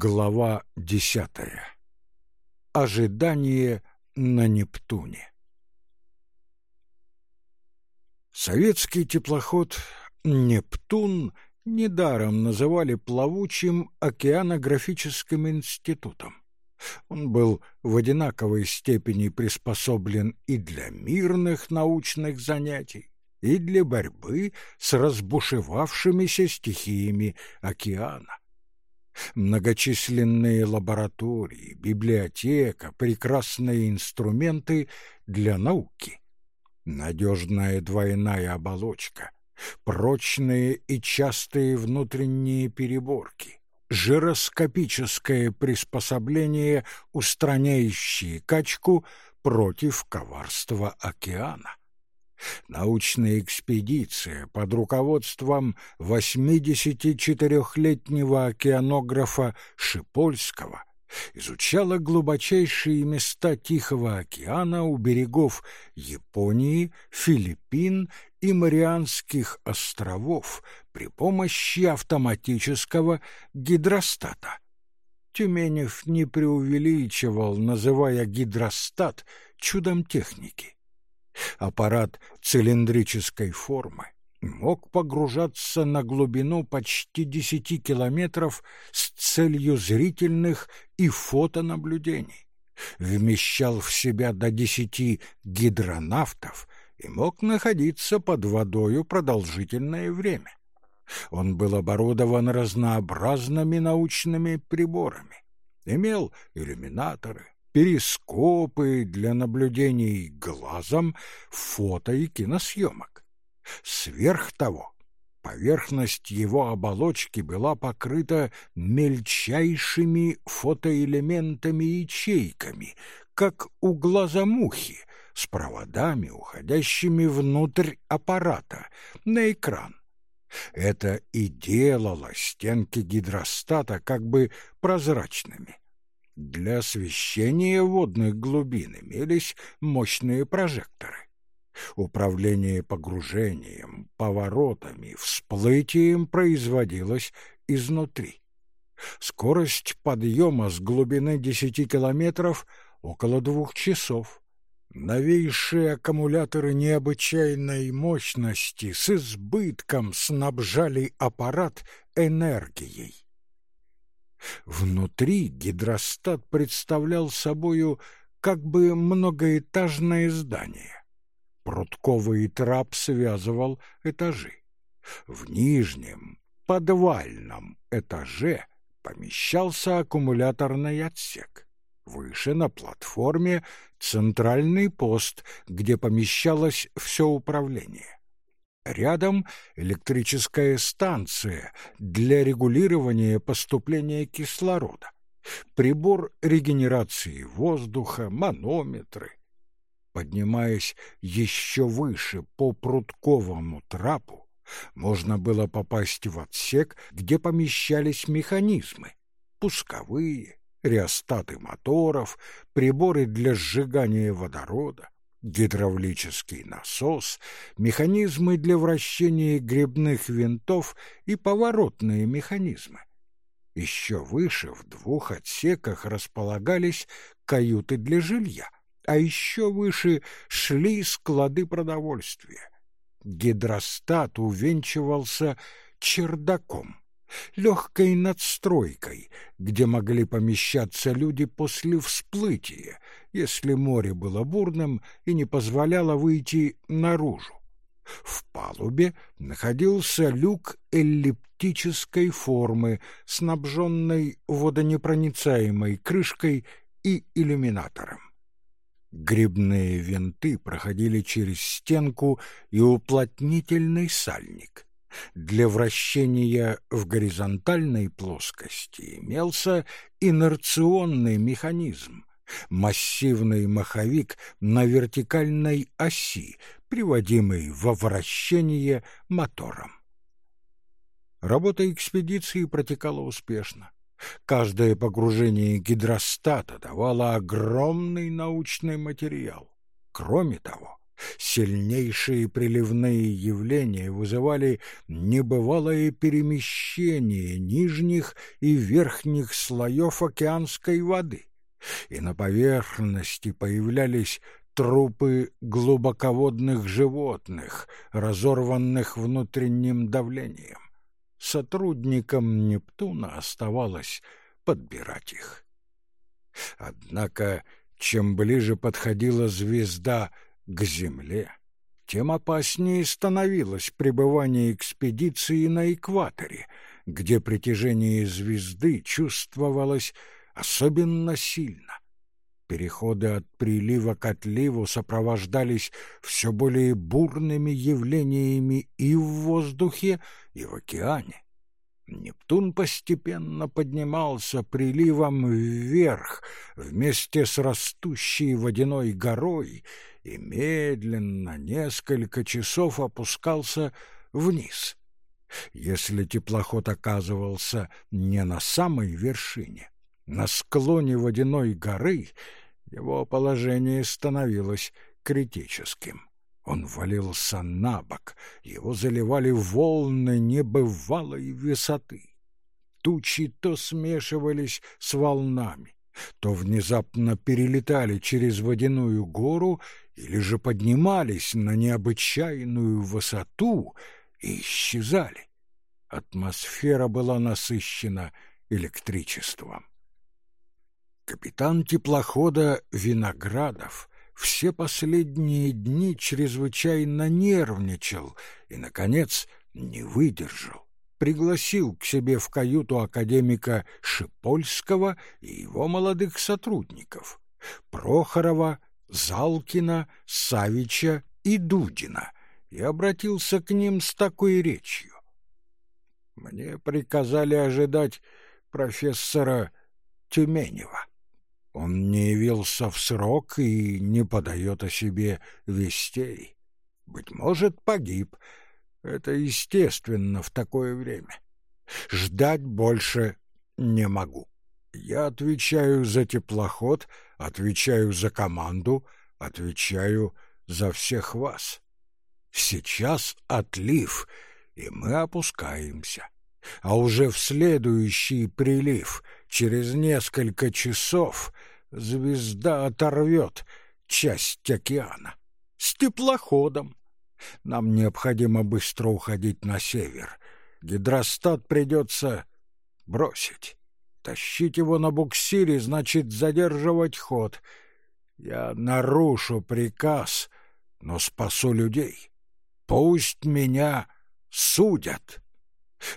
Глава десятая. Ожидание на Нептуне. Советский теплоход «Нептун» недаром называли плавучим океанографическим институтом. Он был в одинаковой степени приспособлен и для мирных научных занятий, и для борьбы с разбушевавшимися стихиями океана. Многочисленные лаборатории, библиотека, прекрасные инструменты для науки. Надежная двойная оболочка, прочные и частые внутренние переборки, жироскопическое приспособление, устраняющее качку против коварства океана научная экспедиция под руководством 84-летнего океанографа Шипольского изучала глубочайшие места Тихого океана у берегов Японии, Филиппин и Марианских островов при помощи автоматического гидростата. Тюменев не преувеличивал, называя гидростат чудом техники. Аппарат цилиндрической формы мог погружаться на глубину почти десяти километров с целью зрительных и фотонаблюдений, вмещал в себя до десяти гидронавтов и мог находиться под водою продолжительное время. Он был оборудован разнообразными научными приборами, имел иллюминаторы, перископы для наблюдений глазом, фото и киносъемок. Сверх того, поверхность его оболочки была покрыта мельчайшими фотоэлементами-ячейками, как у глаза мухи, с проводами, уходящими внутрь аппарата, на экран. Это и делало стенки гидростата как бы прозрачными. Для освещения водных глубин имелись мощные прожекторы. Управление погружением, поворотами, всплытием производилось изнутри. Скорость подъема с глубины десяти километров около двух часов. Новейшие аккумуляторы необычайной мощности с избытком снабжали аппарат энергией. Внутри гидростат представлял собою как бы многоэтажное здание. Прутковый трап связывал этажи. В нижнем, подвальном этаже помещался аккумуляторный отсек. Выше на платформе центральный пост, где помещалось все управление. Рядом электрическая станция для регулирования поступления кислорода, прибор регенерации воздуха, манометры. Поднимаясь еще выше по прутковому трапу, можно было попасть в отсек, где помещались механизмы, пусковые, реостаты моторов, приборы для сжигания водорода, гидравлический насос, механизмы для вращения гребных винтов и поворотные механизмы. Еще выше в двух отсеках располагались каюты для жилья, а еще выше шли склады продовольствия. Гидростат увенчивался чердаком легкой надстройкой, где могли помещаться люди после всплытия, если море было бурным и не позволяло выйти наружу. В палубе находился люк эллиптической формы, снабженный водонепроницаемой крышкой и иллюминатором. Грибные винты проходили через стенку и уплотнительный сальник. Для вращения в горизонтальной плоскости имелся инерционный механизм, массивный маховик на вертикальной оси, приводимый во вращение мотором. Работа экспедиции протекала успешно. Каждое погружение гидростата давало огромный научный материал. Кроме того, Сильнейшие приливные явления вызывали небывалое перемещение нижних и верхних слоев океанской воды, и на поверхности появлялись трупы глубоководных животных, разорванных внутренним давлением. Сотрудникам Нептуна оставалось подбирать их. Однако, чем ближе подходила звезда к Земле, тем опаснее становилось пребывание экспедиции на экваторе, где притяжение звезды чувствовалось особенно сильно. Переходы от прилива к отливу сопровождались все более бурными явлениями и в воздухе, и в океане. Нептун постепенно поднимался приливом вверх вместе с растущей водяной горой и медленно несколько часов опускался вниз. Если теплоход оказывался не на самой вершине, на склоне водяной горы его положение становилось критическим. Он валился на бок, его заливали волны небывалой высоты. Тучи то смешивались с волнами, то внезапно перелетали через водяную гору или же поднимались на необычайную высоту и исчезали. Атмосфера была насыщена электричеством. Капитан теплохода Виноградов все последние дни чрезвычайно нервничал и, наконец, не выдержал. Пригласил к себе в каюту академика Шипольского и его молодых сотрудников — Прохорова, Залкина, Савича и Дудина — и обратился к ним с такой речью. «Мне приказали ожидать профессора Тюменева. Он не явился в срок и не подает о себе вестей. Быть может, погиб. Это естественно в такое время. Ждать больше не могу. Я отвечаю за теплоход, отвечаю за команду, отвечаю за всех вас. Сейчас отлив, и мы опускаемся. А уже в следующий прилив, через несколько часов, звезда оторвет часть океана. С теплоходом. Нам необходимо быстро уходить на север. Гидростат придется бросить. Тащить его на буксире значит задерживать ход. Я нарушу приказ, но спасу людей. Пусть меня судят.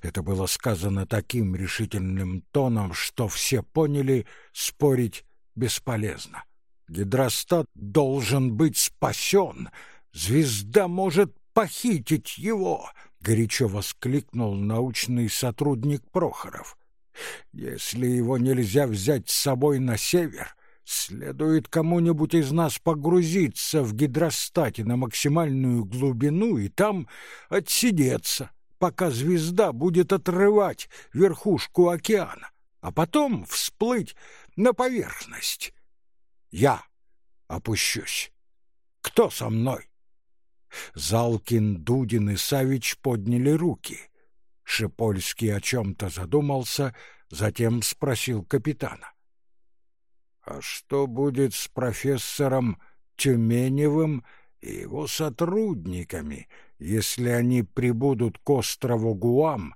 Это было сказано таким решительным тоном, что все поняли, спорить бесполезно. Гидростат должен быть спасен. Звезда может похитить его, — горячо воскликнул научный сотрудник Прохоров. Если его нельзя взять с собой на север, следует кому-нибудь из нас погрузиться в гидростате на максимальную глубину и там отсидеться, пока звезда будет отрывать верхушку океана, а потом всплыть на поверхность. Я опущусь. Кто со мной? Залкин, Дудин и Савич подняли руки. Шипольский о чем-то задумался, затем спросил капитана. — А что будет с профессором Тюменевым и его сотрудниками, если они прибудут к острову Гуам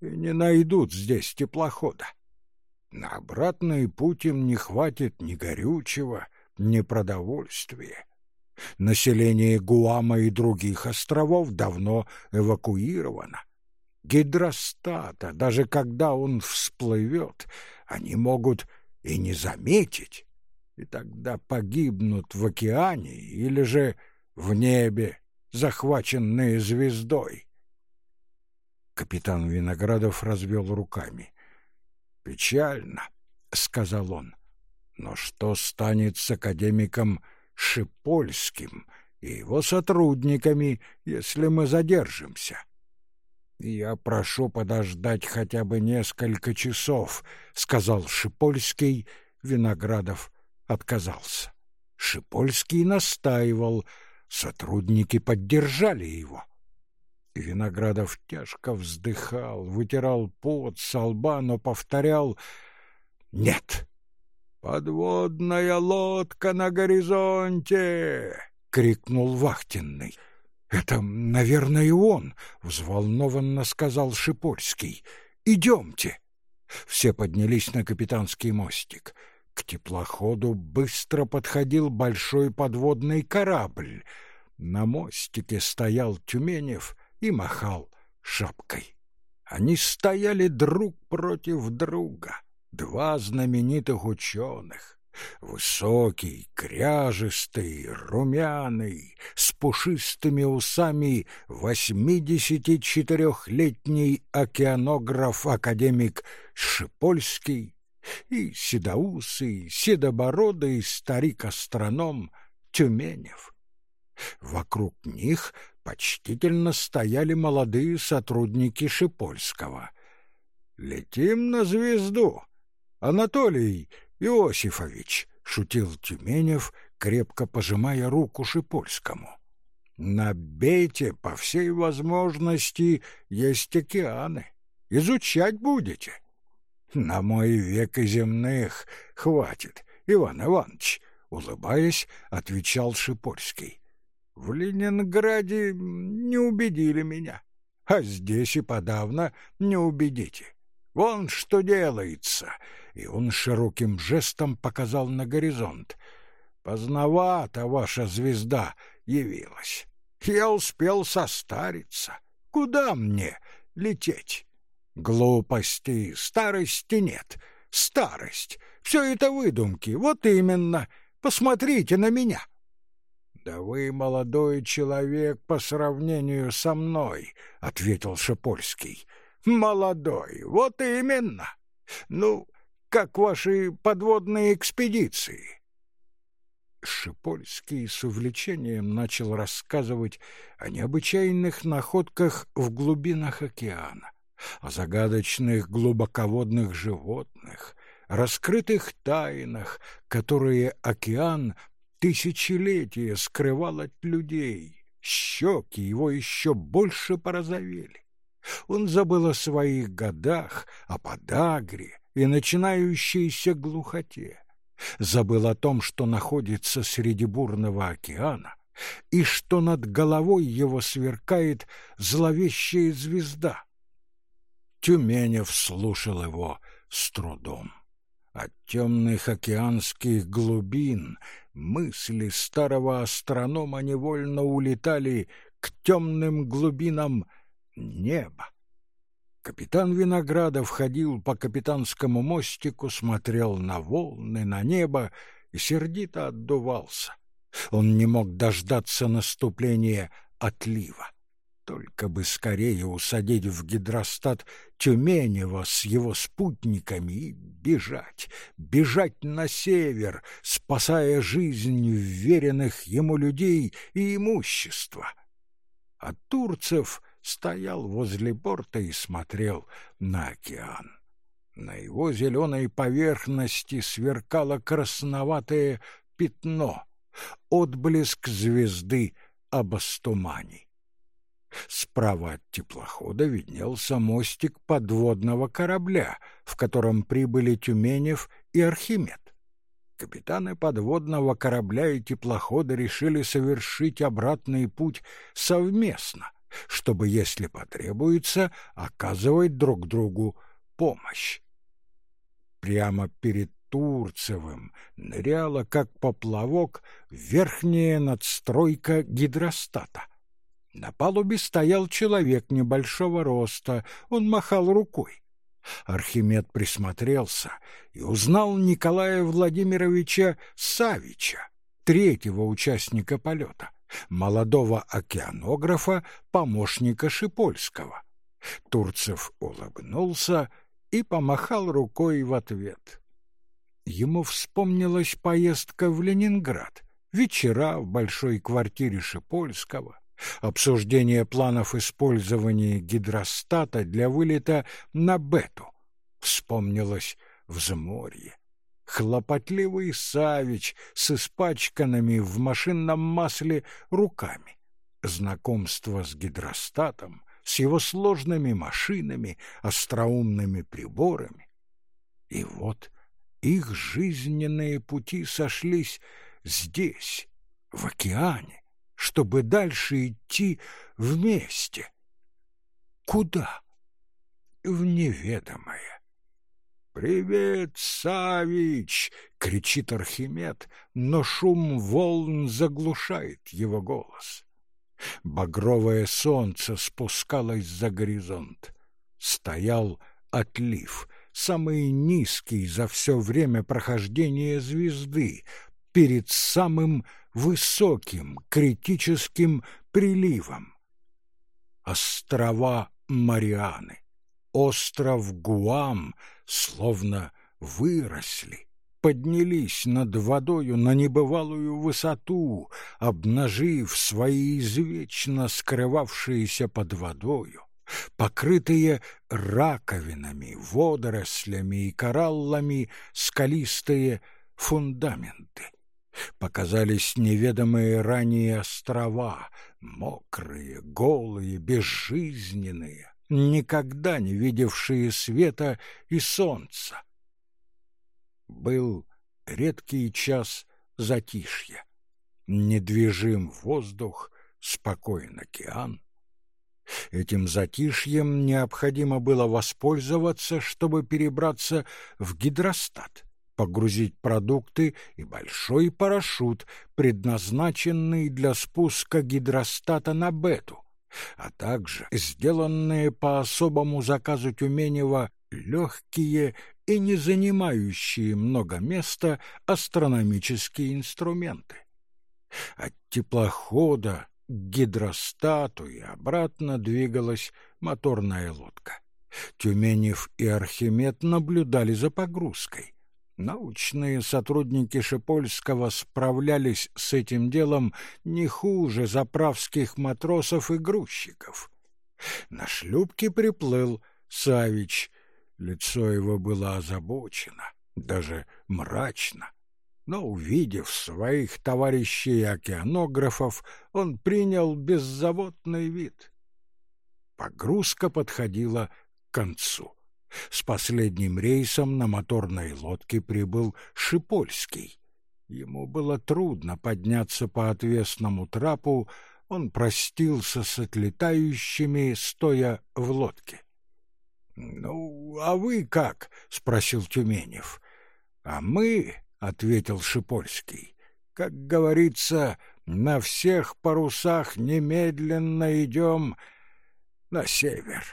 и не найдут здесь теплохода? На обратный путь им не хватит ни горючего, ни продовольствия. Население Гуама и других островов давно эвакуировано. Гидростата, даже когда он всплывет, они могут и не заметить, и тогда погибнут в океане или же в небе, захваченные звездой. Капитан Виноградов развел руками. Печально, сказал он. Но что станет с академиком Шипольским и его сотрудниками, если мы задержимся? Я прошу подождать хотя бы несколько часов, сказал Шипольский. Виноградов отказался. Шипольский настаивал. Сотрудники поддержали его. Виноградов тяжко вздыхал, вытирал пот со лба, но повторял «Нет». «Подводная лодка на горизонте!» — крикнул вахтенный. «Это, наверное, он!» — взволнованно сказал Шипольский. «Идемте!» Все поднялись на капитанский мостик. К теплоходу быстро подходил большой подводный корабль. На мостике стоял Тюменев и махал шапкой. Они стояли друг против друга, два знаменитых ученых. Высокий, кряжистый, румяный, с пушистыми усами восьмидесяти четырехлетний океанограф-академик Шипольский и седоусый, седобородый старик-астроном Тюменев. Вокруг них почтительно стояли молодые сотрудники Шипольского. «Летим на звезду! Анатолий Иосифович!» — шутил Тюменев, крепко пожимая руку Шипольскому. «Набейте, по всей возможности, есть океаны. Изучать будете». «На мой век и земных хватит, Иван Иванович», — улыбаясь, отвечал Шипольский. «В Ленинграде не убедили меня, а здесь и подавно не убедите. Вон что делается!» И он широким жестом показал на горизонт. «Поздновато ваша звезда явилась. Я успел состариться. Куда мне лететь?» Глупости, старости нет. Старость. Все это выдумки. Вот именно. Посмотрите на меня. Да вы молодой человек по сравнению со мной, ответил Шапольский. Молодой. Вот именно. Ну, как ваши подводные экспедиции? Шипольский с увлечением начал рассказывать о необычайных находках в глубинах океана о загадочных глубоководных животных, раскрытых тайнах, которые океан тысячелетия скрывал от людей. Щеки его еще больше порозовели. Он забыл о своих годах, о подагре и начинающейся глухоте. Забыл о том, что находится среди бурного океана, и что над головой его сверкает зловещая звезда. Тюменев слушал его с трудом. От темных океанских глубин мысли старого астронома невольно улетали к темным глубинам неба. Капитан Виноградов ходил по капитанскому мостику, смотрел на волны, на небо и сердито отдувался. Он не мог дождаться наступления отлива. Только бы скорее усадить в гидростат Тюменева с его спутниками и бежать, бежать на север, спасая жизнь вверенных ему людей и имущества. А Турцев стоял возле борта и смотрел на океан. На его зеленой поверхности сверкало красноватое пятно, отблеск звезды Абастумани. Справа от теплохода виднелся мостик подводного корабля, в котором прибыли Тюменев и Архимед. Капитаны подводного корабля и теплохода решили совершить обратный путь совместно, чтобы, если потребуется, оказывать друг другу помощь. Прямо перед Турцевым ныряла, как поплавок, верхняя надстройка гидростата — на палубе стоял человек небольшого роста, он махал рукой. Архимед присмотрелся и узнал Николая Владимировича Савича, третьего участника полета, молодого океанографа, помощника Шипольского. Турцев улыбнулся и помахал рукой в ответ. Ему вспомнилась поездка в Ленинград, вечера в большой квартире Шипольского, обсуждение планов использования гидростата для вылета на Бету. Вспомнилось взморье. хлопотливый Савич с испачканными в машинном масле руками. Знакомство с гидростатом, с его сложными машинами, остроумными приборами. И вот их жизненные пути сошлись здесь, в океане, чтобы дальше идти вместе. Куда? В неведомое. «Привет, Савич!» — кричит Архимед, но шум волн заглушает его голос. Багровое солнце спускалось за горизонт. Стоял отлив, самый низкий за все время прохождения звезды, перед самым высоким критическим приливом. Острова Марианы, остров Гуам словно выросли, поднялись над водою на небывалую высоту, обнажив свои извечно скрывавшиеся под водою, покрытые раковинами, водорослями и кораллами скалистые фундаменты. Показались неведомые ранее острова, мокрые, голые, безжизненные, никогда не видевшие света и солнца. Был редкий час затишья. Недвижим воздух, спокоен океан. Этим затишьем необходимо было воспользоваться, чтобы перебраться в гидростат погрузить продукты и большой парашют, предназначенный для спуска гидростата на бету, а также сделанные по особому заказу Тюменева легкие и не занимающие много места астрономические инструменты. От теплохода к гидростату и обратно двигалась моторная лодка. Тюменев и Архимед наблюдали за погрузкой. Научные сотрудники Шипольского справлялись с этим делом не хуже заправских матросов и грузчиков. На шлюпке приплыл Савич. Лицо его было озабочено, даже мрачно. Но, увидев своих товарищей-океанографов, он принял беззаботный вид. Погрузка подходила к концу. С последним рейсом на моторной лодке прибыл Шипольский. Ему было трудно подняться по отвесному трапу, он простился с отлетающими, стоя в лодке. — Ну, а вы как? — спросил Тюменев. — А мы, — ответил Шипольский, — как говорится, на всех парусах немедленно идем на север.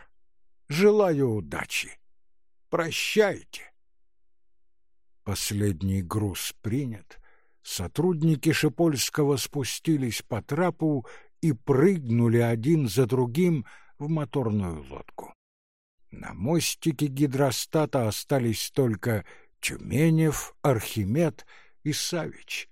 Желаю удачи. Прощайте. Последний груз принят. Сотрудники Шипольского спустились по трапу и прыгнули один за другим в моторную лодку. На мостике гидростата остались только Тюменев, Архимед и Савич.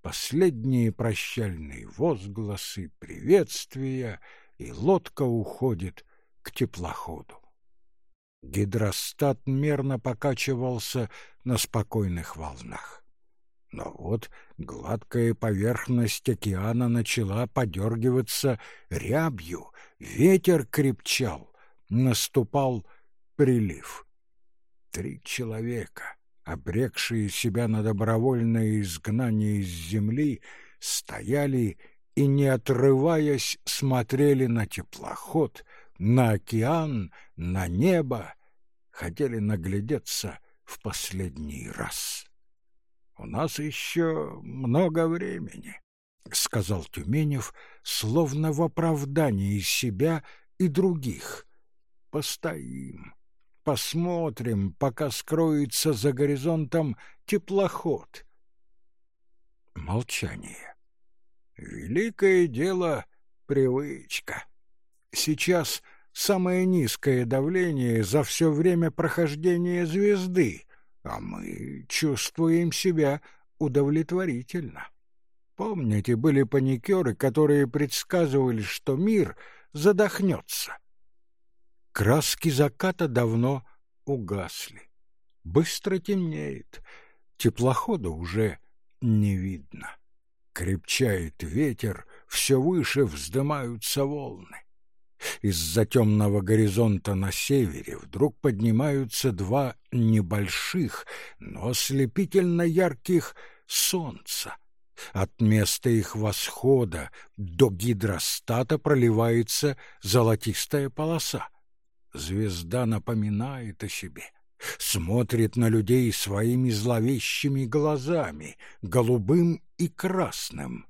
Последние прощальные возгласы, приветствия, и лодка уходит к теплоходу. Гидростат мерно покачивался на спокойных волнах. Но вот гладкая поверхность океана начала подергиваться рябью, ветер крепчал, наступал прилив. Три человека, обрекшие себя на добровольное изгнание из земли, стояли и, не отрываясь, смотрели на теплоход — на океан, на небо, хотели наглядеться в последний раз. «У нас еще много времени», — сказал Тюменев, словно в оправдании себя и других. «Постоим, посмотрим, пока скроется за горизонтом теплоход». Молчание. «Великое дело — привычка». Сейчас самое низкое давление за все время прохождения звезды, а мы чувствуем себя удовлетворительно. Помните, были паникеры, которые предсказывали, что мир задохнется. Краски заката давно угасли. Быстро темнеет. Теплохода уже не видно. Крепчает ветер, все выше вздымаются волны. Из-за темного горизонта на севере вдруг поднимаются два небольших, но ослепительно ярких солнца. От места их восхода до гидростата проливается золотистая полоса. Звезда напоминает о себе, смотрит на людей своими зловещими глазами, голубым и красным.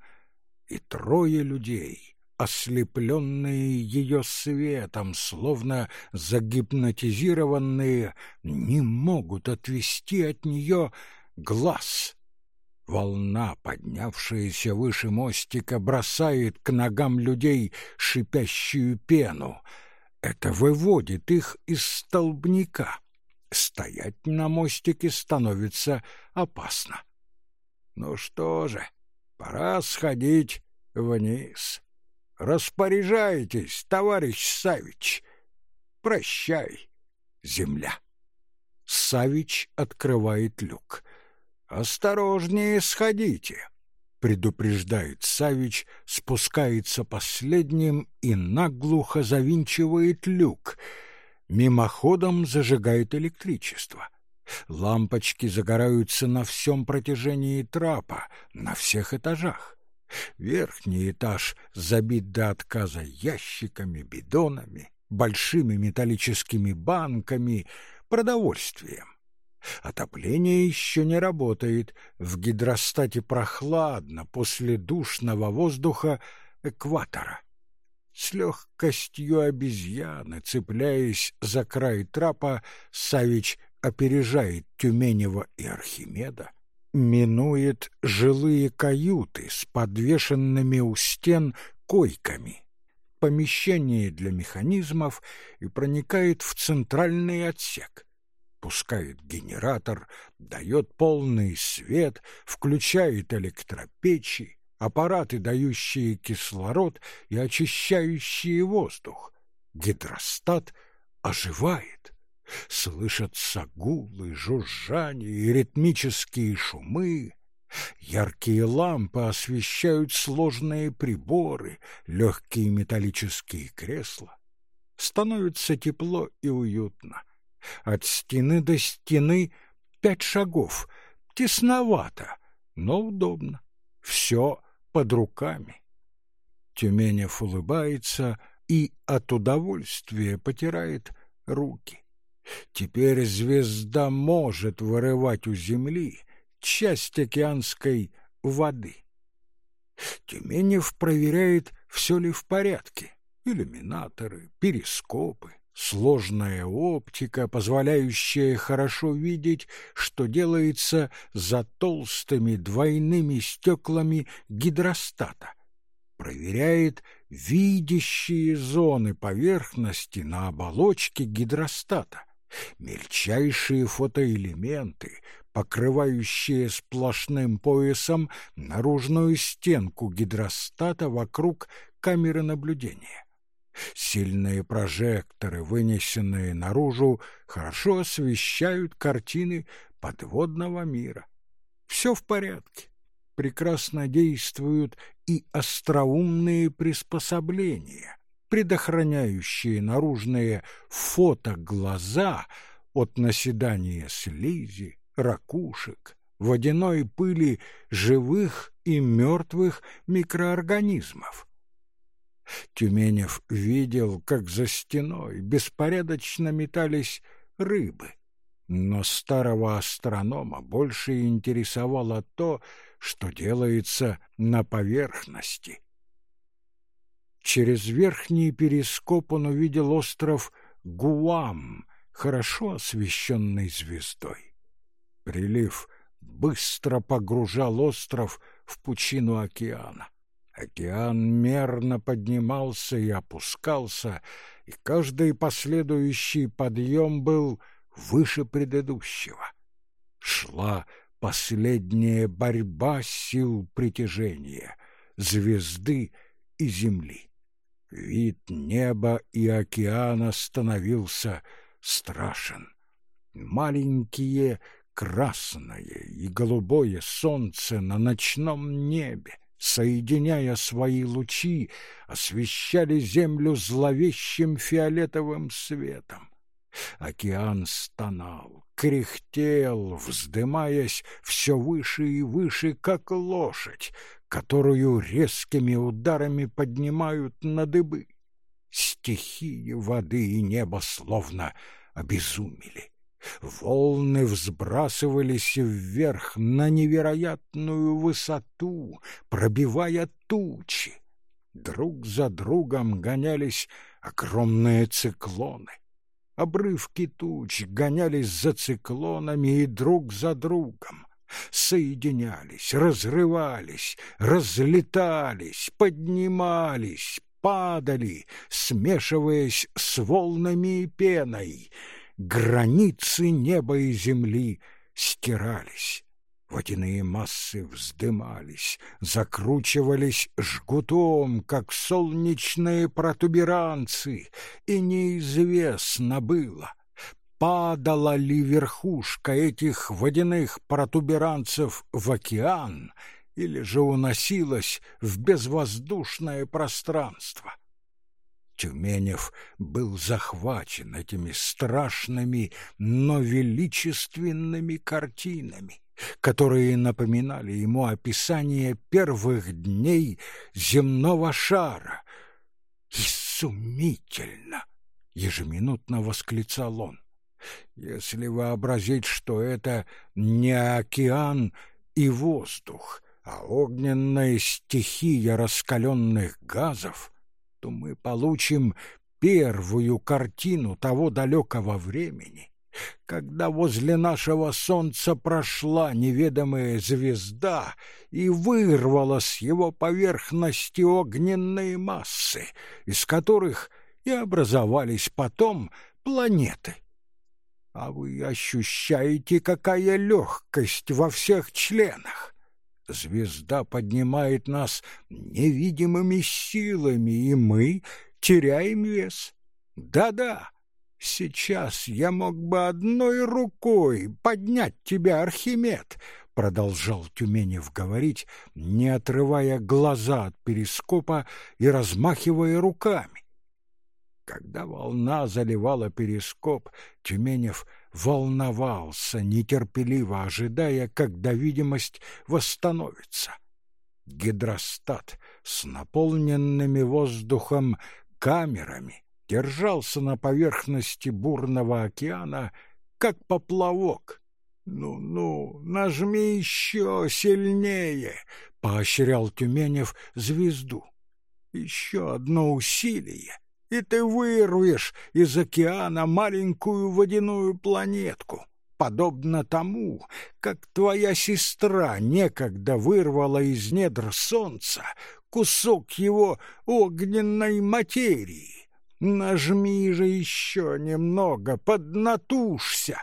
И трое людей, ослепленные ее светом, словно загипнотизированные, не могут отвести от нее глаз. Волна, поднявшаяся выше мостика, бросает к ногам людей шипящую пену. Это выводит их из столбняка. Стоять на мостике становится опасно. Ну что же, пора сходить вниз. Распоряжайтесь, товарищ Савич. Прощай, земля. Савич открывает люк. «Осторожнее сходите!» — предупреждает Савич, спускается последним и наглухо завинчивает люк. Мимоходом зажигает электричество. Лампочки загораются на всем протяжении трапа, на всех этажах. Верхний этаж забит до отказа ящиками, бидонами, большими металлическими банками, продовольствием. Отопление еще не работает, в гидростате прохладно после душного воздуха экватора. С легкостью обезьяны, цепляясь за край трапа, Савич опережает Тюменева и Архимеда, минует жилые каюты с подвешенными у стен койками, помещение для механизмов и проникает в центральный отсек — пускает генератор, дает полный свет, включает электропечи, аппараты, дающие кислород и очищающие воздух. Гидростат оживает. Слышатся гулы, жужжания и ритмические шумы. Яркие лампы освещают сложные приборы, легкие металлические кресла. Становится тепло и уютно. От стены до стены пять шагов. Тесновато, но удобно. Все под руками. Тюменев улыбается и от удовольствия потирает руки. Теперь звезда может вырывать у земли часть океанской воды. Тюменев проверяет, все ли в порядке. Иллюминаторы, перископы, Сложная оптика, позволяющая хорошо видеть, что делается за толстыми двойными стеклами гидростата. Проверяет видящие зоны поверхности на оболочке гидростата, мельчайшие фотоэлементы, покрывающие сплошным поясом наружную стенку гидростата вокруг камеры наблюдения. Сильные прожекторы, вынесенные наружу, хорошо освещают картины подводного мира. Все в порядке. Прекрасно действуют и остроумные приспособления, предохраняющие наружные фотоглаза от наседания слизи, ракушек, водяной пыли живых и мертвых микроорганизмов. Тюменев видел, как за стеной беспорядочно метались рыбы. Но старого астронома больше интересовало то, что делается на поверхности. Через верхний перископ он увидел остров Гуам, хорошо освещенный звездой. Прилив быстро погружал остров в пучину океана. Океан мерно поднимался и опускался, и каждый последующий подъем был выше предыдущего. Шла последняя борьба сил притяжения, звезды и земли. Вид неба и океана становился страшен. Маленькие Красное и голубое солнце на ночном небе, соединяя свои лучи, освещали землю зловещим фиолетовым светом. Океан стонал, кряхтел, вздымаясь все выше и выше, как лошадь, которую резкими ударами поднимают на дыбы. Стихии воды и неба словно обезумели. Волны взбрасывались вверх на невероятную высоту, пробивая тучи. Друг за другом гонялись огромные циклоны. Обрывки туч гонялись за циклонами и друг за другом. Соединялись, разрывались, разлетались, поднимались, падали, смешиваясь с волнами и пеной. Границы неба и земли стирались. Водяные массы вздымались, закручивались жгутом, как солнечные протуберанцы, и неизвестно было, падала ли верхушка этих водяных протуберанцев в океан или же уносилась в безвоздушное пространство. Тюменев был захвачен этими страшными, но величественными картинами которые напоминали ему описание первых дней земного шара. «Изумительно!» — ежеминутно восклицал он. «Если вообразить, что это не океан и воздух, а огненная стихия раскаленных газов, то мы получим первую картину того далекого времени, когда возле нашего солнца прошла неведомая звезда и вырвала с его поверхности огненные массы, из которых и образовались потом планеты. А вы ощущаете, какая легкость во всех членах. Звезда поднимает нас невидимыми силами, и мы теряем вес. Да-да, Сейчас я мог бы одной рукой поднять тебя, Архимед, продолжал Тюменев говорить, не отрывая глаза от перископа и размахивая руками. Когда волна заливала перископ, Тюменев волновался, нетерпеливо ожидая, когда видимость восстановится. Гидростат с наполненными воздухом камерами держался на поверхности бурного океана, как поплавок. «Ну-ну, нажми еще сильнее!» — поощрял Тюменев звезду. «Еще одно усилие, и ты вырвешь из океана маленькую водяную планетку, подобно тому, как твоя сестра некогда вырвала из недр солнца кусок его огненной материи. Нажми же еще немного, поднатужься.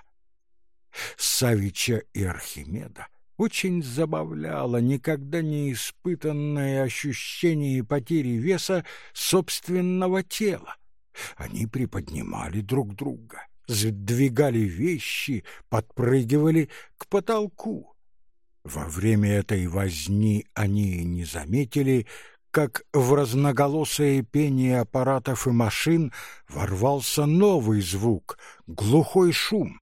Савича и Архимеда очень забавляло никогда не испытанное ощущение потери веса собственного тела. Они приподнимали друг друга, сдвигали вещи, подпрыгивали к потолку. Во время этой возни они не заметили, как в разноголосое пение аппаратов и машин ворвался новый звук, глухой шум.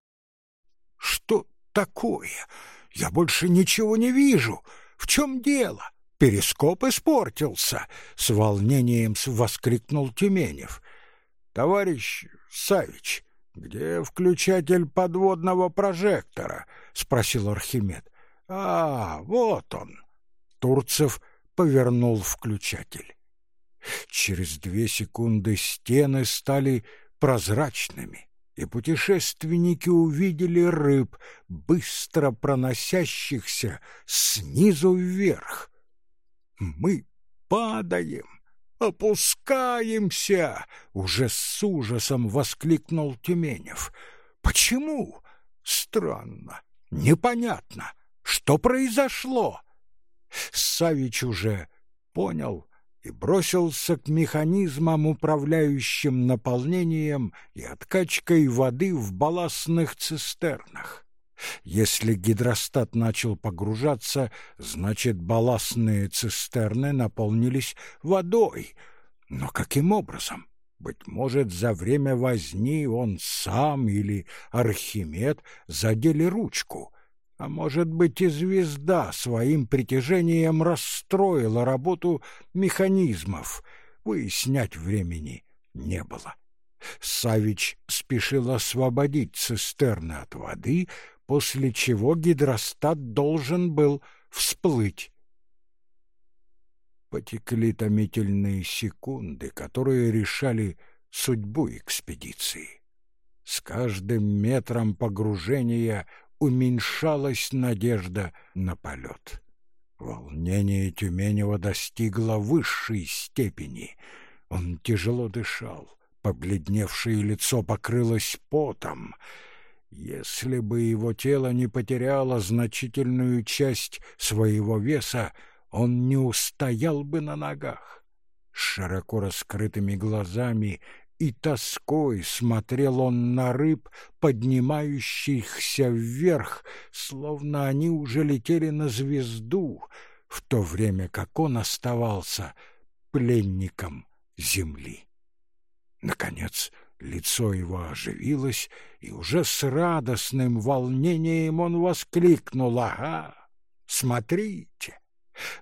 «Что такое? Я больше ничего не вижу. В чем дело? Перископ испортился!» — с волнением воскликнул Тюменев. «Товарищ Савич, где включатель подводного прожектора?» — спросил Архимед. «А, вот он!» Турцев — повернул включатель. Через две секунды стены стали прозрачными, и путешественники увидели рыб, быстро проносящихся снизу вверх. «Мы падаем!» «Опускаемся!» — уже с ужасом воскликнул Тюменев. «Почему?» «Странно, непонятно. Что произошло?» Савич уже понял и бросился к механизмам, управляющим наполнением и откачкой воды в балластных цистернах. Если гидростат начал погружаться, значит, балластные цистерны наполнились водой. Но каким образом? Быть может, за время возни он сам или Архимед задели ручку. А может быть, и звезда своим притяжением расстроила работу механизмов. Выяснять времени не было. Савич спешил освободить цистерны от воды, после чего гидростат должен был всплыть. Потекли томительные секунды, которые решали судьбу экспедиции. С каждым метром погружения уменьшалась надежда на полет. Волнение Тюменева достигло высшей степени. Он тяжело дышал, побледневшее лицо покрылось потом. Если бы его тело не потеряло значительную часть своего веса, он не устоял бы на ногах. С широко раскрытыми глазами и тоской смотрел он на рыб, поднимающихся вверх, словно они уже летели на звезду, в то время как он оставался пленником земли. Наконец, лицо его оживилось, и уже с радостным волнением он воскликнул «Ага, смотрите!»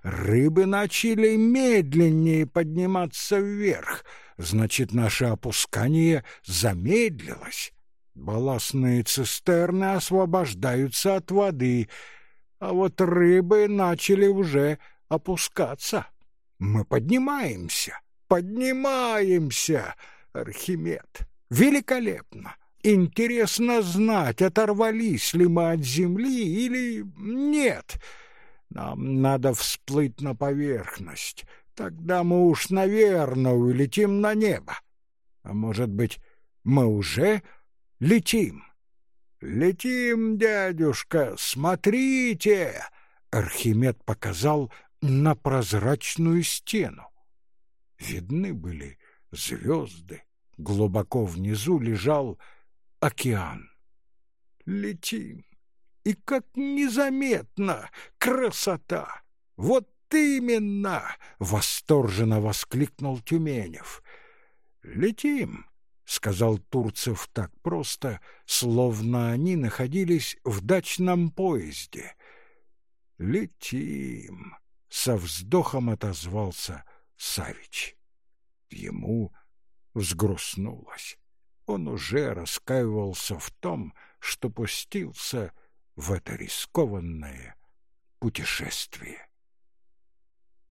Рыбы начали медленнее подниматься вверх, значит, наше опускание замедлилось. Балластные цистерны освобождаются от воды, а вот рыбы начали уже опускаться. Мы поднимаемся, поднимаемся, Архимед. Великолепно! Интересно знать, оторвались ли мы от земли или нет. Нам надо всплыть на поверхность. Тогда мы уж, наверное, улетим на небо. А может быть, мы уже летим? Летим, дядюшка, смотрите! Архимед показал на прозрачную стену. Видны были звезды. Глубоко внизу лежал океан. Летим и как незаметно! Красота! Вот именно!» — восторженно воскликнул Тюменев. «Летим!» — сказал Турцев так просто, словно они находились в дачном поезде. «Летим!» — со вздохом отозвался Савич. Ему взгрустнулось. Он уже раскаивался в том, что пустился в это рискованное путешествие.